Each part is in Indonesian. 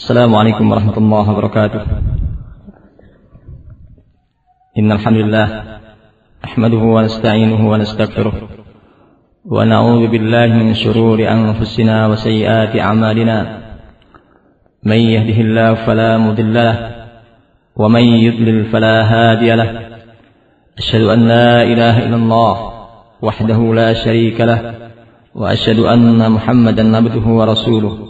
السلام عليكم ورحمة الله وبركاته. إن الحمد لله نحمده ونستعينه ونستغفره ونعوذ بالله من شرور أنفسنا وسيئات أعمالنا. من يهده الله فلا مضل له ومن يضلل فلا هادي له. أشهد أن لا إله إلا الله وحده لا شريك له وأشهد أن محمدا عبده ورسوله.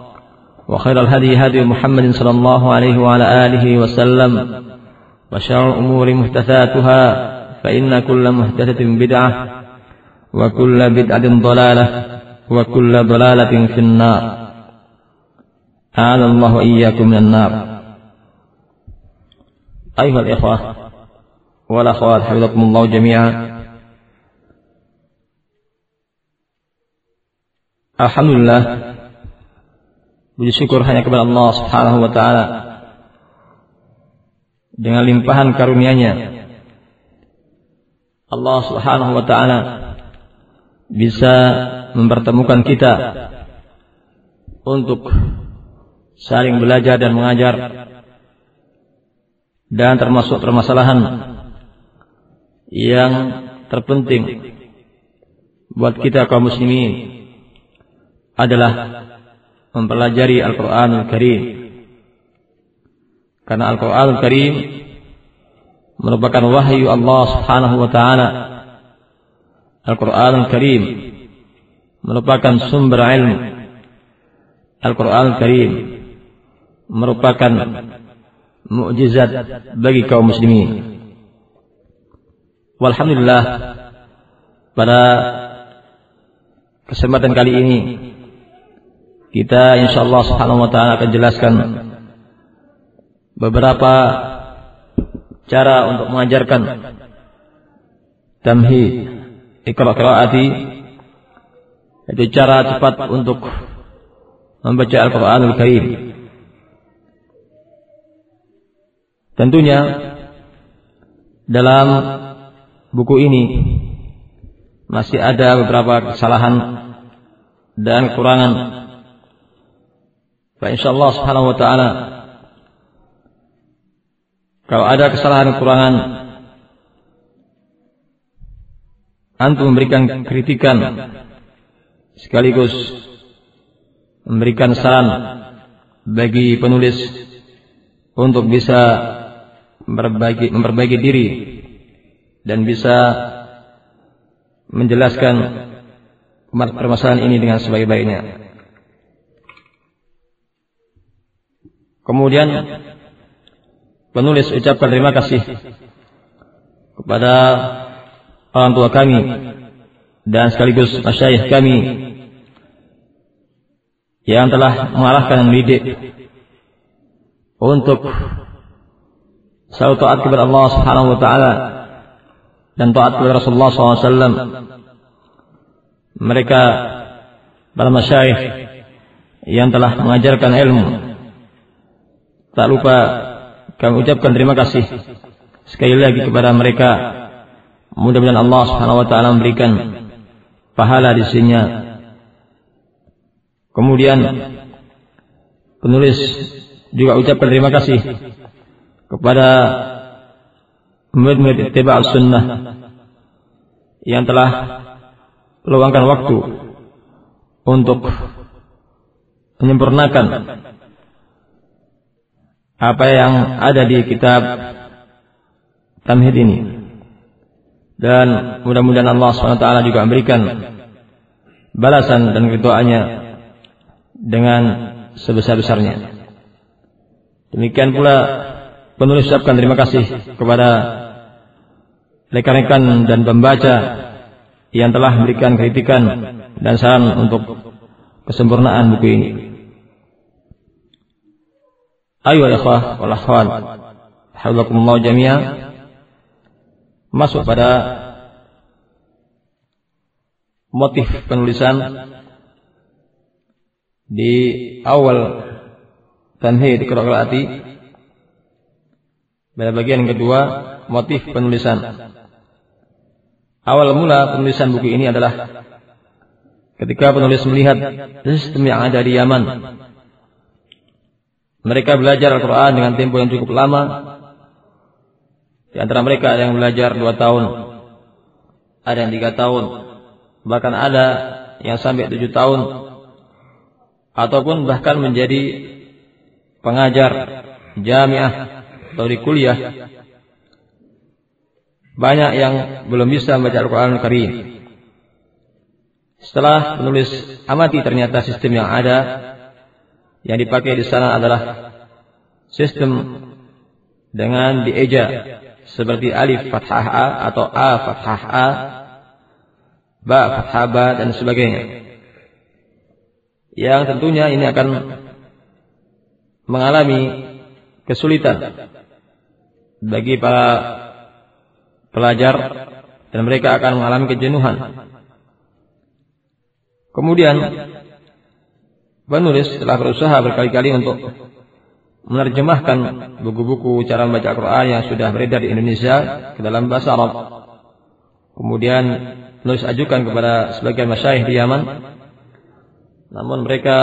وخير الهدي هدي محمد صلى الله عليه وعلى آله وسلم وشر الأمور محدثاتها فإن كل محدثة بدعة وكل بدعة ضلالة وكل ضلالة في النار. أعاذ الله وإياكم من النار. أيها الإخوة والأخوات حفظكم الله جميعا. Alhamdulillah Puji syukur hanya kepada Allah subhanahu wa ta'ala. Dengan limpahan karunia-Nya Allah subhanahu wa ta'ala Bisa mempertemukan kita Untuk Saling belajar dan mengajar. Dan termasuk permasalahan Yang terpenting Buat kita kaum muslimin adalah mempelajari Al-Quranul Karim. Karena Al-Quranul Karim merupakan wahyu Allah Subhanahu wa taala. Al-Quranul Karim merupakan sumber ilmu. Al-Quranul Karim merupakan mukjizat bagi kaum muslimin. Walhamdulillah pada kesempatan kali ini kita insyaallah subhanahu wa ta'ala akan jelaskan beberapa cara untuk mengajarkan tamhid ikra qiraati itu cara cepat untuk membaca Al-Qur'anul Karim. Tentunya dalam buku ini masih ada beberapa kesalahan dan kekurangan Fa insyaallah subhanahu wa ta'ala kalau ada kesalahan kekurangan antum memberikan kritikan sekaligus memberikan saran bagi penulis untuk bisa memperbaiki, memperbaiki diri dan bisa menjelaskan permasalahan ini dengan sebaik-baiknya. Kemudian penulis ucapkan terima kasih kepada orang tua kami dan sekaligus masyayikh kami yang telah mengarahkan dan mendidik untuk selalu taat kepada Allah Subhanahu wa taala dan taat kepada Rasulullah SAW. Mereka para masyayikh yang telah mengajarkan ilmu Tak lupa kami ucapkan terima kasih sekali lagi kepada mereka. Mudah-mudahan Allah Subhanahu wa taala memberikan pahala di sisinya. Kemudian penulis juga ucapkan terima kasih kepada murid-murid ittiba' sunnah yang telah meluangkan waktu untuk menyempurnakan apa yang ada di kitab tamhid ini. Dan mudah-mudahan Allah SWT juga memberikan balasan dan keduaannya dengan sebesar-besarnya. Demikian pula penulis ucapkan terima kasih kepada rekan-rekan dan pembaca yang telah memberikan kritikan dan saran untuk kesempurnaan buku ini. Ayo ikhwah wal akhwan, hafizakumullah jami'an. Masuk pada motif penulisan di awal tanhid qiraati pada bagian kedua motif penulisan. Awal mula penulisan buku ini adalah ketika penulis melihat sistem yang ada di Yaman mereka belajar Al-Quran dengan tempo yang cukup lama. Di antara mereka ada yang belajar dua tahun ada yang tiga tahun bahkan ada yang sampai tujuh tahun ataupun bahkan menjadi pengajar jamiah atau di kuliah. Banyak yang belum bisa membaca Al-Quran Karim. Setelah penulis amati ternyata sistem yang ada yang dipakai di sana adalah sistem dengan dieja seperti alif fathah a atau a fathah a, ba fathah ba dan sebagainya. Yang tentunya ini akan mengalami kesulitan bagi para pelajar dan mereka akan mengalami kejenuhan. Kemudian penulis telah berusaha berkali-kali untuk menerjemahkan buku-buku cara membaca Al-Quran yang sudah beredar di Indonesia ke dalam bahasa Arab. Kemudian penulis ajukan kepada sebagian masyayikh di Yaman, namun mereka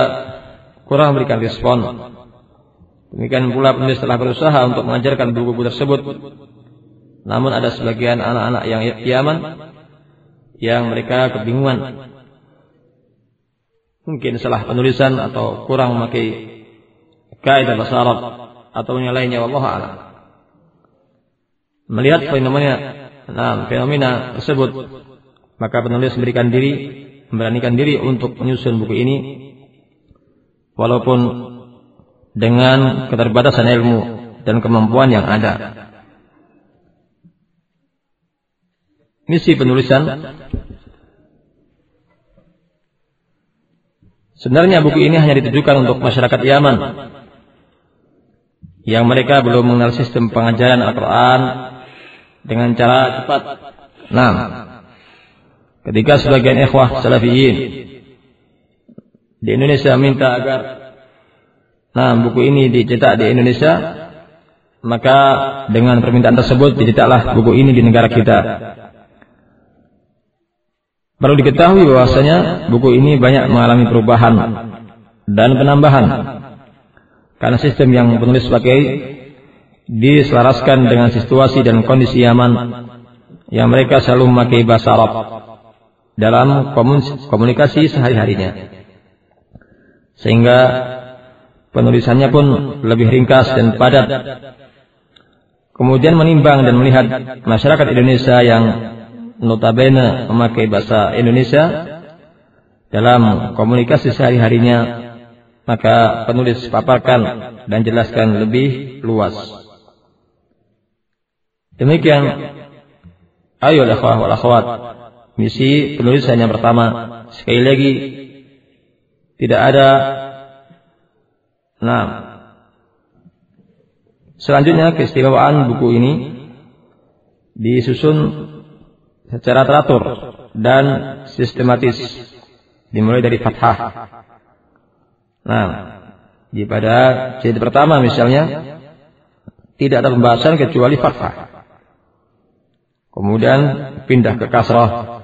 kurang memberikan respon Demikian pula penulis telah berusaha untuk mengajarkan buku-buku tersebut. Namun ada sebagian anak-anak yang Yaman yang mereka kebingungan. Mungkin salah penulisan atau kurang memakai kaidah bahasa Arab atau yang lainnya Allah a'lam. Melihat fenomena nah, fenomena tersebut maka penulis memberikan diri memberanikan diri untuk menyusun buku ini walaupun dengan keterbatasan ilmu dan kemampuan yang ada. Misi penulisan Sebenarnya buku ini hanya ditujukan untuk masyarakat Yaman yang mereka belum mengenal sistem pengajaran Al-Quran dengan cara cepat. Nah, ketika sebagian ikhwah salafiyin di Indonesia minta agar Nah, buku ini dicetak di Indonesia, maka dengan permintaan tersebut dicetaklah buku ini di negara kita. Perlu diketahui bahwasanya buku ini banyak mengalami perubahan dan penambahan. Karena sistem yang penulis pakai diselaraskan dengan situasi dan kondisi Yaman yang mereka selalu memakai bahasa Arab dalam komunikasi sehari-harinya. Sehingga Penulisannya pun lebih ringkas dan padat. Kemudian menimbang dan melihat masyarakat Indonesia yang notabene memakai bahasa Indonesia dalam komunikasi sehari-harinya, maka penulis paparkan dan jelaskan lebih luas. Demikian, ayo akhwah wal akhwat, misi penulisan yang pertama. Sekali lagi, tidak ada Nah, selanjutnya keistimewaan buku ini disusun secara teratur dan sistematis dimulai dari fathah. Nah, di pada jilid pertama misalnya tidak ada pembahasan kecuali fathah. Kemudian pindah ke kasrah.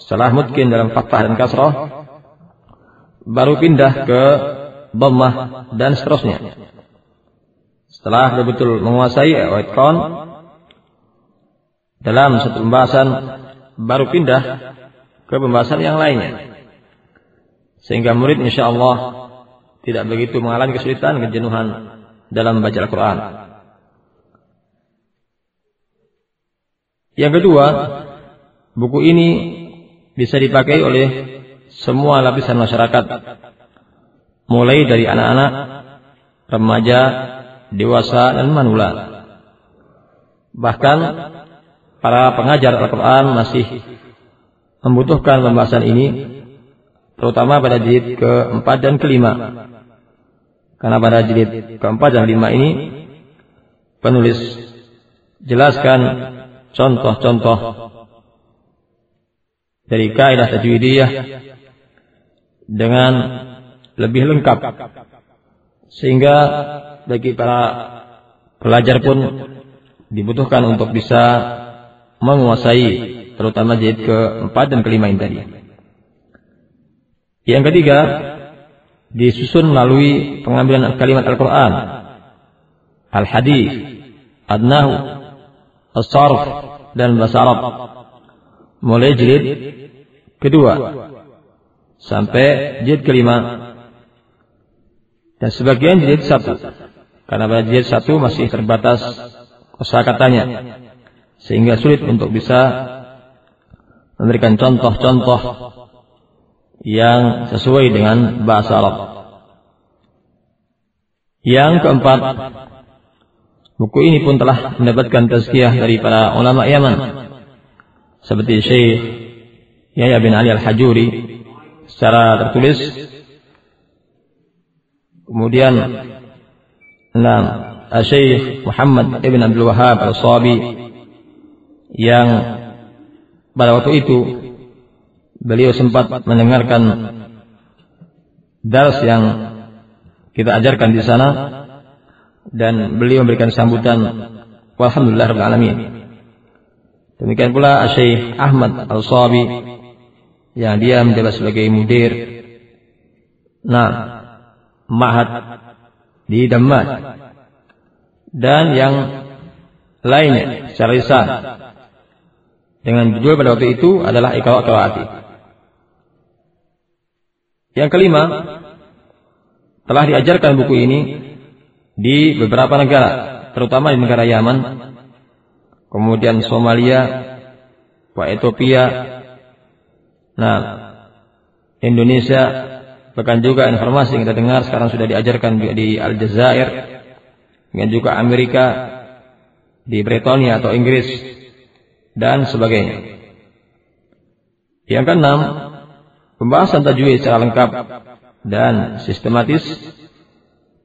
Setelah mungkin dalam fathah dan kasrah baru pindah ke dhammah dan seterusnya. Setelah betul-betul menguasai Waitkon dalam satu pembahasan baru pindah ke pembahasan yang lainnya. Sehingga murid insya Allah tidak begitu mengalami kesulitan, kejenuhan dalam membaca Al-Quran. Yang kedua, buku ini bisa dipakai oleh semua lapisan masyarakat. Mulai dari anak-anak, remaja, dewasa, dan manula. Bahkan para pengajar Al-Quran masih membutuhkan pembahasan ini, terutama pada jilid keempat dan kelima. Karena pada jilid keempat dan kelima ini, penulis jelaskan contoh-contoh dari kaidah tajwidiyah dengan lebih lengkap sehingga bagi para pelajar pun dibutuhkan untuk bisa menguasai terutama jilid keempat dan kelima ini tadi. Yang ketiga, disusun melalui pengambilan kalimat Al-Quran, Al-Hadis, Ad-Nahu, As-Sarf, dan Bahasa Arab. Mulai jilid kedua sampai jilid kelima dan sebagian jilid satu karena pada jilid satu masih terbatas kosakatanya sehingga sulit untuk bisa memberikan contoh-contoh yang sesuai dengan bahasa Arab. Yang keempat, buku ini pun telah mendapatkan tazkiyah dari para ulama Yaman seperti Syekh Yahya bin Ali Al-Hajuri secara tertulis. Kemudian enam Syekh Muhammad Ibn Abdul Wahab Al-Sabi yang pada waktu itu beliau sempat mendengarkan dars yang kita ajarkan di sana dan beliau memberikan sambutan walhamdulillah rabbil alamin. Demikian pula Syekh Ahmad Al-Sabi yang dia menjabat sebagai mudir nah mahat di Dammat dan yang lainnya secara lisan dengan judul pada waktu itu adalah Iqra Qiraati. Yang kelima, telah diajarkan buku ini di beberapa negara, terutama di negara Yaman, kemudian Somalia, Ethiopia, nah, Indonesia, bahkan juga informasi yang kita dengar sekarang sudah diajarkan di Aljazair, dengan juga Amerika, di Britania atau Inggris, dan sebagainya. Yang keenam, pembahasan tajwid secara lengkap dan sistematis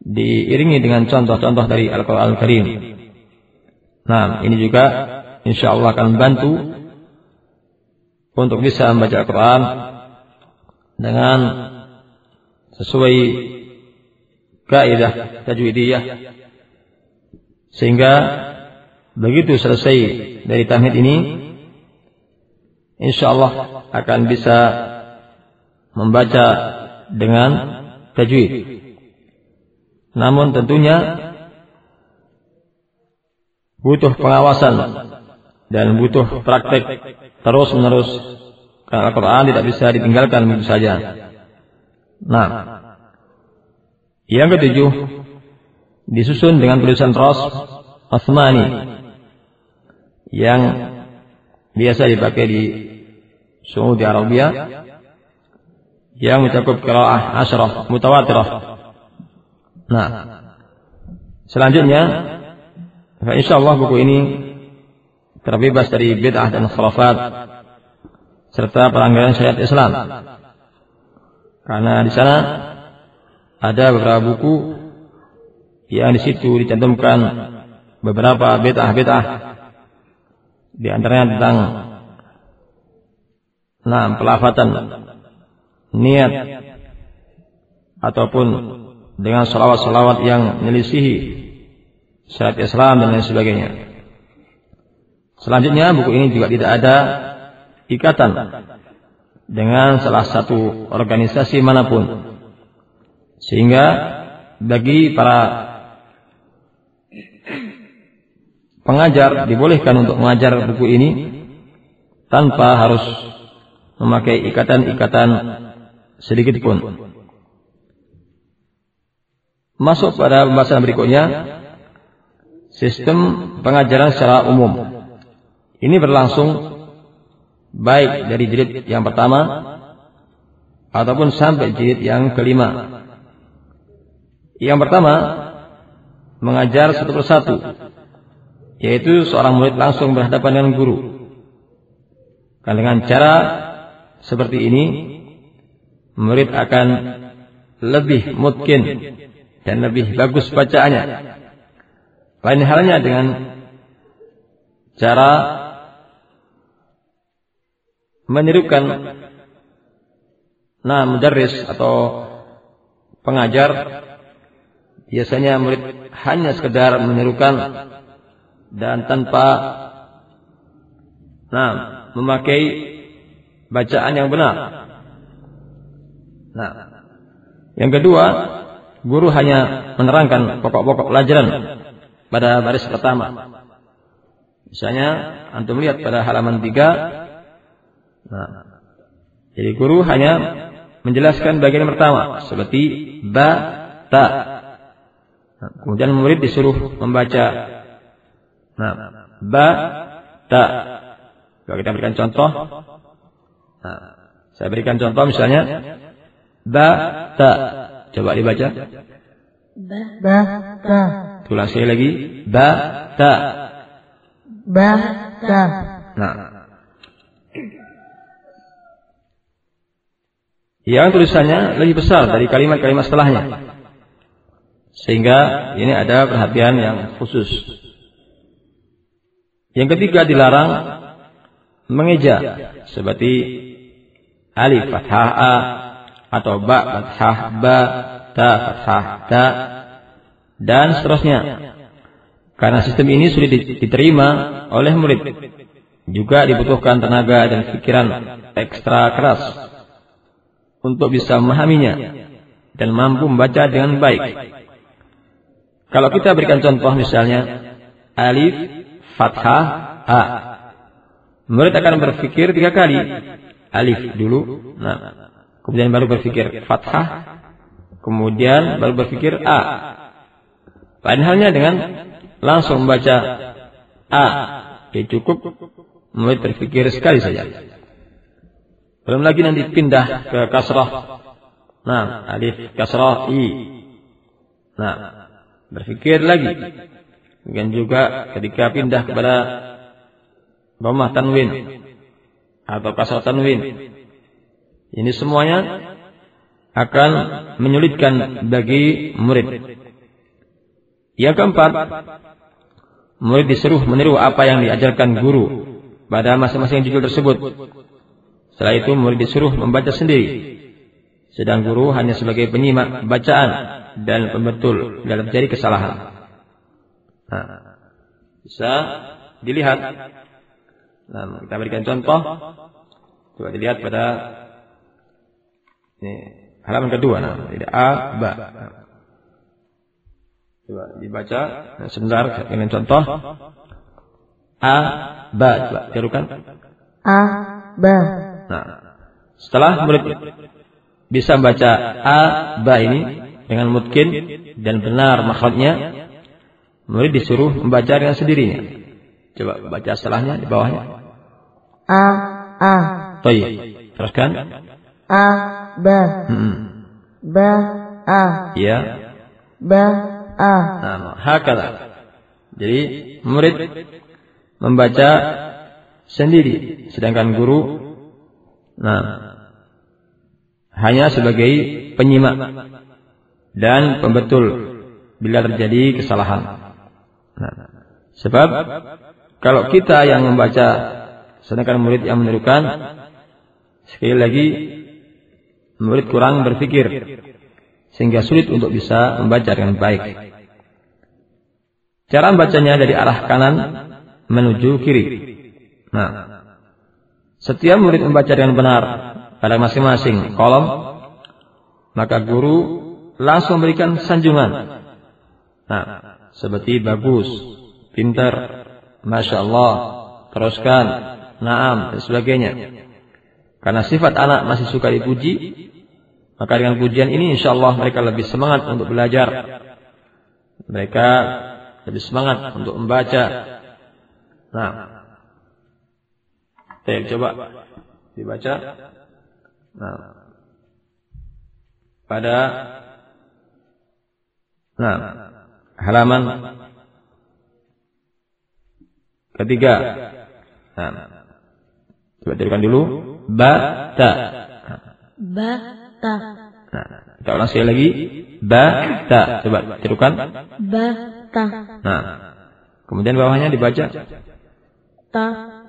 diiringi dengan contoh-contoh dari Al-Quran Al-Karim. Nah, ini juga insya Allah akan membantu untuk bisa membaca Al-Quran dengan sesuai kaidah tajwidiyah sehingga begitu selesai dari tamhid ini insya Allah akan bisa membaca dengan tajwid. Namun tentunya butuh pengawasan dan butuh praktek terus menerus karena Al-Quran tidak bisa ditinggalkan begitu saja. Nah, yang ketujuh disusun dengan tulisan ros Osmani yang biasa dipakai di Saudi Arabia yang mencakup qiraah asyraf mutawatirah. Nah, selanjutnya insya Allah buku ini terbebas dari bid'ah dan khurafat serta pelanggaran syariat Islam. Karena di sana ada beberapa buku yang di situ dicantumkan beberapa bid'ah-bid'ah di antaranya tentang nah pelafatan niat ataupun dengan salawat-salawat yang menyelisihi syariat Islam dan lain sebagainya. Selanjutnya buku ini juga tidak ada ikatan dengan salah satu organisasi mana pun. Sehingga bagi para pengajar dibolehkan untuk mengajar buku ini tanpa harus memakai ikatan-ikatan sedikit pun. Masuk pada pembahasan berikutnya, sistem pengajaran secara umum Ini berlangsung baik dari jilid yang pertama ataupun sampai jilid yang kelima. Yang pertama mengajar satu persatu yaitu seorang murid langsung berhadapan dengan guru. Dan dengan cara seperti ini murid akan lebih mungkin dan lebih bagus bacaannya. Lain halnya dengan cara menirukan nah mudarris atau pengajar biasanya murid hanya sekedar menirukan dan tanpa nah memakai bacaan yang benar. Nah, yang kedua, guru hanya menerangkan pokok-pokok pelajaran pada baris pertama. Misalnya, antum lihat pada halaman 3. Nah, jadi guru hanya menjelaskan bagian pertama seperti ba, ta. Nah, kemudian murid disuruh membaca Nah, ba, ta. Kalau kita berikan contoh. Nah, saya berikan contoh misalnya. Ba, ta. Coba dibaca. Ba, ba, ta. Tulang sekali lagi. Ba, ta. Ba, ta. Nah. Yang tulisannya lebih besar dari kalimat-kalimat setelahnya. Sehingga ini ada perhatian yang khusus. Yang ketiga dilarang mengeja seperti alif fathah a atau ba fathah ba ta fathah ta dan seterusnya. Karena sistem ini sulit diterima oleh murid. Juga dibutuhkan tenaga dan pikiran ekstra keras untuk bisa memahaminya dan mampu membaca dengan baik. Kalau kita berikan contoh misalnya alif fathah a. Murid akan berpikir tiga kali. Alif dulu. Nah, kemudian baru berpikir fathah. Kemudian baru berpikir a. Lain halnya dengan langsung membaca a. Ya cukup murid berpikir sekali saja. Belum lagi nanti pindah ke kasrah. Nah, alif kasrah i. Nah, berpikir lagi Demikian juga ketika pindah kepada Domah Tanwin atau Kasar Tanwin. Ini semuanya akan menyulitkan bagi murid. Yang keempat, murid disuruh meniru apa yang diajarkan guru pada masing-masing judul tersebut. Setelah itu murid disuruh membaca sendiri. Sedang guru hanya sebagai penyimak bacaan dan pembetul dalam terjadi kesalahan. Nah, bisa dilihat. Nah, kita berikan contoh. Coba dilihat pada ini halaman kedua. Nah, tidak a, ba. Coba dibaca. Nah, sebentar, ini contoh. A, ba. Coba tirukan. A, ba. Nah, setelah murid bisa membaca a, ba ini dengan mungkin dan benar makhluknya, Murid disuruh membaca dengan sendirinya. Coba baca setelahnya di bawahnya. A A. Toy. Teruskan. A ba. Hmm. Ba A. Ya. Ba A. Nah, hakala. Jadi murid membaca sendiri, sedangkan guru nah hanya sebagai penyimak dan pembetul bila terjadi kesalahan. Nah, sebab kalau kita yang membaca sedangkan murid yang menirukan sekali lagi murid kurang berpikir sehingga sulit untuk bisa membaca dengan baik. Cara membacanya dari arah kanan menuju kiri. Nah, setiap murid membaca dengan benar pada masing-masing kolom, maka guru langsung memberikan sanjungan. Nah, seperti bagus, pintar, masya Allah, teruskan, naam dan sebagainya. Karena sifat anak masih suka dipuji, maka dengan pujian ini insya Allah mereka lebih semangat untuk belajar. Mereka lebih semangat untuk membaca. Nah, Baik, coba dibaca. Nah. Pada Nah, halaman ketiga. Nah, coba tirukan dulu. Ba ta. Ba, ta. Nah, kita ulang sekali lagi. Ba ta. Coba tirukan. Ba, ta. Nah, kemudian bawahnya dibaca. Ta,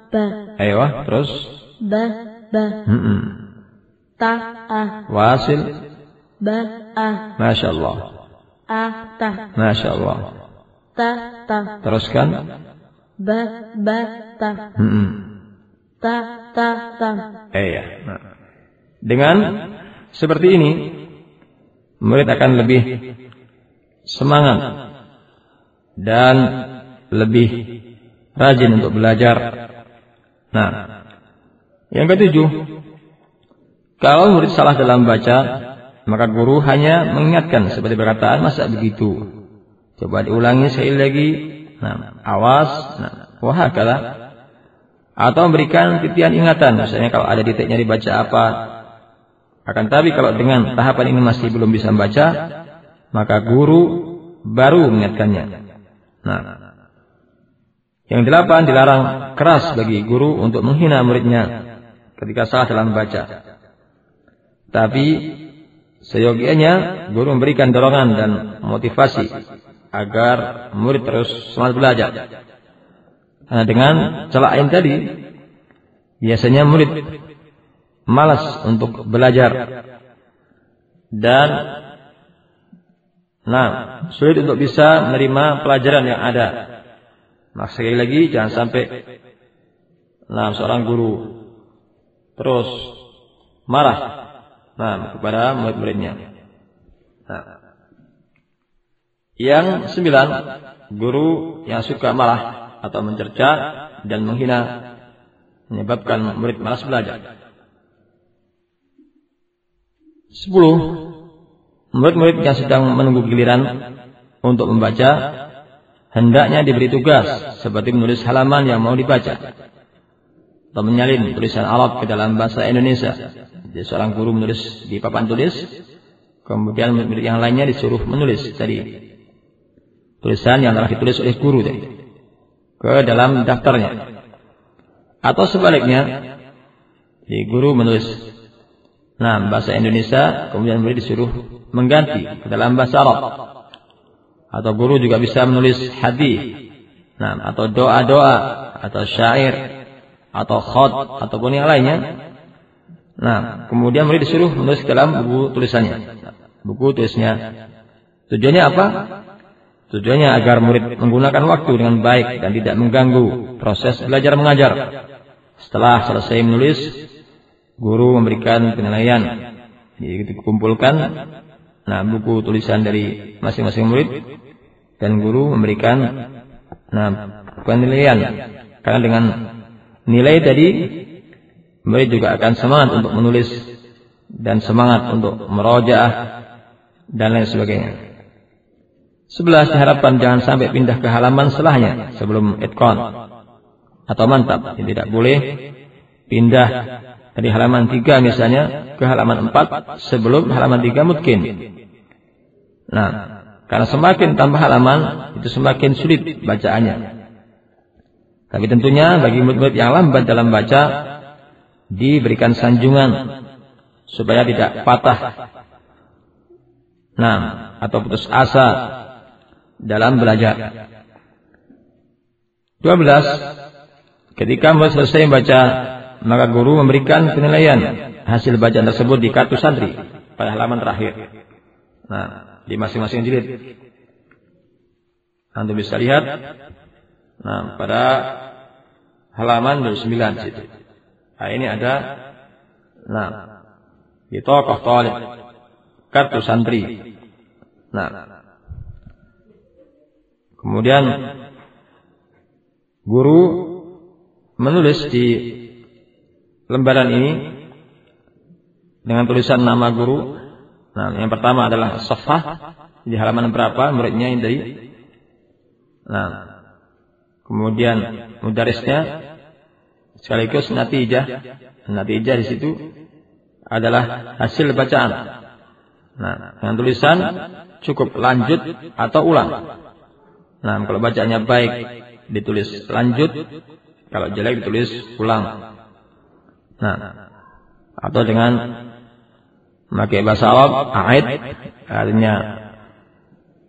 ba. Ayo, terus. Ba, ba. Mm-mm. Ta, a. Wasil. Ba, a. Masya Allah. A, ta. Masya Allah. Ta, ta. Teruskan. Ba, ba, ta. Ta, ta, ta. Iya. Nah. Dengan seperti ini, murid akan lebih semangat dan lebih rajin untuk belajar. Nah, yang ketujuh, kalau murid salah dalam baca, maka guru hanya mengingatkan seperti perkataan masa begitu. Coba diulangi sekali lagi. Nah, awas. Nah, wahakala atau memberikan titian ingatan misalnya kalau ada titiknya dibaca apa akan tapi kalau dengan tahapan ini masih belum bisa membaca maka guru baru mengingatkannya nah yang delapan dilarang keras bagi guru untuk menghina muridnya ketika salah dalam membaca tapi seyogianya guru memberikan dorongan dan motivasi agar murid terus semangat belajar Nah, dengan celah lain tadi, biasanya murid malas untuk belajar dan nah sulit untuk bisa menerima pelajaran yang ada. Nah, sekali lagi jangan sampai nah seorang guru terus marah nah kepada murid-muridnya. Nah, yang sembilan, guru yang suka marah atau mencerca dan menghina menyebabkan murid malas belajar. Sepuluh, murid-murid yang sedang menunggu giliran untuk membaca hendaknya diberi tugas seperti menulis halaman yang mau dibaca atau menyalin tulisan Arab ke dalam bahasa Indonesia. Jadi seorang guru menulis di papan tulis, kemudian murid yang lainnya disuruh menulis tadi tulisan yang telah ditulis oleh guru tadi ke dalam daftarnya. Atau sebaliknya, di guru menulis nah bahasa Indonesia, kemudian murid disuruh mengganti ke dalam bahasa Arab. Atau guru juga bisa menulis hadis, nah atau doa-doa, atau syair, atau khot, ataupun yang lainnya. Nah, kemudian murid disuruh menulis dalam buku tulisannya. Buku tulisnya. Tujuannya apa? Tujuannya agar murid menggunakan waktu dengan baik dan tidak mengganggu proses belajar mengajar. Setelah selesai menulis, guru memberikan penilaian. Dikumpulkan nah buku tulisan dari masing-masing murid dan guru memberikan nah penilaian. Karena dengan nilai tadi murid juga akan semangat untuk menulis dan semangat untuk merojaah dan lain sebagainya. Sebelas diharapkan jangan sampai pindah ke halaman setelahnya sebelum etkon atau mantap. Yang tidak boleh pindah dari halaman tiga misalnya ke halaman empat sebelum halaman tiga mungkin. Nah, karena semakin tambah halaman itu semakin sulit bacaannya. Tapi tentunya bagi murid-murid yang lambat dalam baca diberikan sanjungan supaya tidak patah. Nah, atau putus asa dalam belajar. 12. Ketika murid selesai membaca, maka guru memberikan penilaian hasil bacaan tersebut di kartu santri pada halaman terakhir. Nah, di masing-masing jilid. Anda bisa lihat nah, pada halaman 29 situ. Nah, ini ada nah, di tokoh kartu santri. Nah, Kemudian guru menulis di lembaran ini dengan tulisan nama guru. Nah, yang pertama adalah sofah di halaman berapa muridnya ini dari. Nah, kemudian mudarisnya sekaligus natijah. Natijah di situ adalah hasil bacaan. Nah, dengan tulisan cukup lanjut atau ulang. Nah, kalau bacanya baik ditulis lanjut, kalau jelek ditulis ulang. Nah, atau dengan memakai bahasa Arab, a'id artinya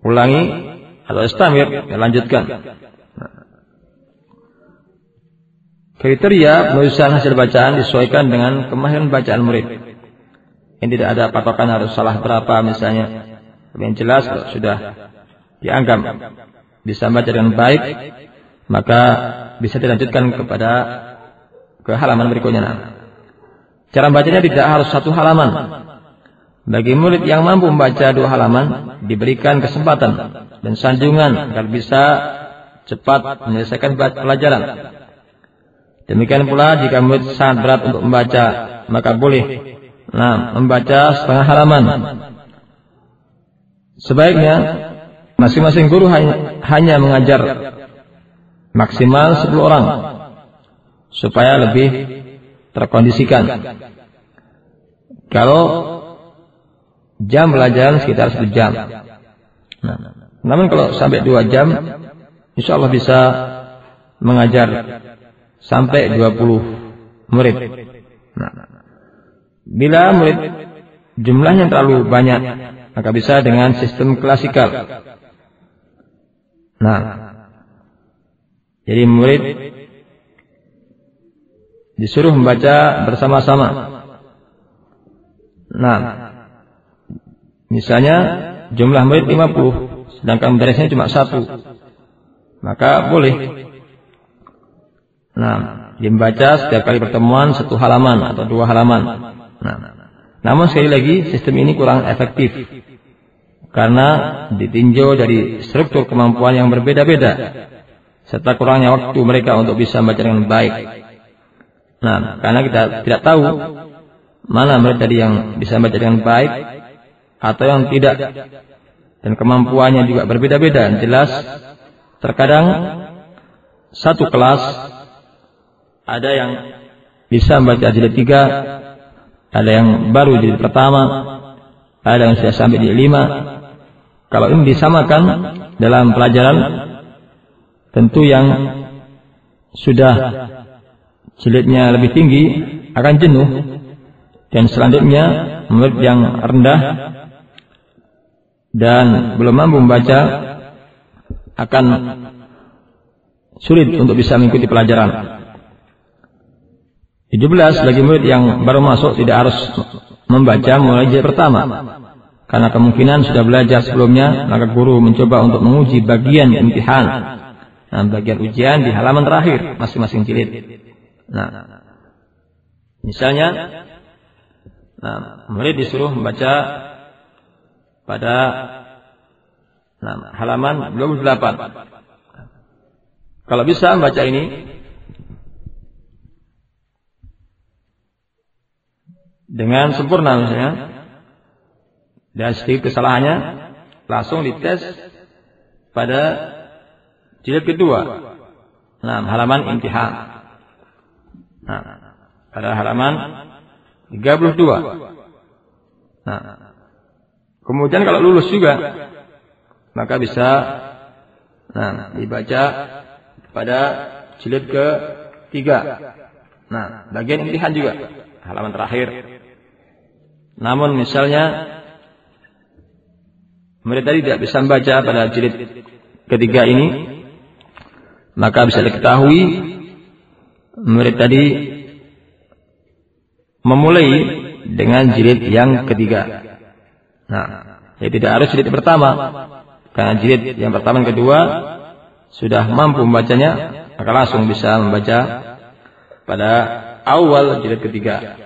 ulangi atau istamir, lanjutkan. Kriteria penulisan hasil bacaan disesuaikan dengan kemahiran bacaan murid. Yang tidak ada patokan harus salah berapa misalnya. Tapi yang jelas sudah dianggap bisa baca dengan baik, maka bisa dilanjutkan kepada ke halaman berikutnya. Cara bacanya tidak harus satu halaman. Bagi murid yang mampu membaca dua halaman, diberikan kesempatan dan sanjungan agar bisa cepat menyelesaikan pelajaran. Demikian pula jika murid sangat berat untuk membaca, maka boleh nah, membaca setengah halaman. Sebaiknya masing-masing guru hanya, mengajar maksimal 10 orang supaya lebih terkondisikan. Kalau jam belajar sekitar satu jam. Nah, namun kalau sampai dua jam, insya Allah bisa mengajar sampai 20 murid. Nah, bila murid jumlahnya terlalu banyak, maka bisa dengan sistem klasikal. Nah, jadi murid disuruh membaca bersama-sama. Nah, misalnya jumlah murid 50, sedangkan beresnya cuma satu, maka boleh Nah, dibaca setiap kali pertemuan satu halaman atau dua halaman. Nah, namun sekali lagi sistem ini kurang efektif karena ditinjau dari struktur kemampuan yang berbeda-beda serta kurangnya waktu mereka untuk bisa membaca dengan baik. Nah, karena kita tidak tahu mana mereka tadi yang bisa membaca dengan baik atau yang tidak dan kemampuannya juga berbeda-beda. Jelas terkadang satu kelas ada yang bisa membaca jilid tiga, ada yang baru jilid pertama, ada yang sudah sampai jilid lima. Kalau ini disamakan dalam pelajaran, tentu yang sudah jilidnya lebih tinggi akan jenuh dan selanjutnya murid yang rendah dan belum mampu membaca akan sulit untuk bisa mengikuti pelajaran. 17 bagi murid yang baru masuk tidak harus membaca mulai jilid pertama. Karena kemungkinan sudah belajar sebelumnya, maka guru mencoba untuk menguji bagian imtihan. Nah, bagian ujian di halaman terakhir masing-masing jilid. Nah, misalnya, nah, murid disuruh membaca pada nah, halaman 28. Kalau bisa membaca ini, dengan sempurna misalnya dan sedikit kesalahannya langsung dites pada jilid kedua. Nah halaman imtihan. Nah pada halaman 32 nah kemudian kalau lulus juga maka bisa nah dibaca pada jilid ke tiga nah bagian imtihan juga halaman terakhir namun misalnya mereka tadi tidak bisa membaca pada jilid ketiga ini, maka bisa diketahui mereka tadi memulai dengan jilid yang ketiga. Nah, ya tidak harus jilid pertama, karena jilid yang pertama dan kedua sudah mampu membacanya, maka langsung bisa membaca pada awal jilid ketiga.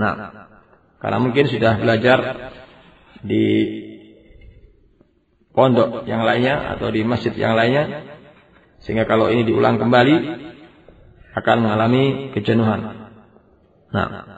Nah, karena mungkin sudah belajar di pondok yang lainnya atau di masjid yang lainnya. Sehingga kalau ini diulang kembali akan mengalami kejenuhan. Nah,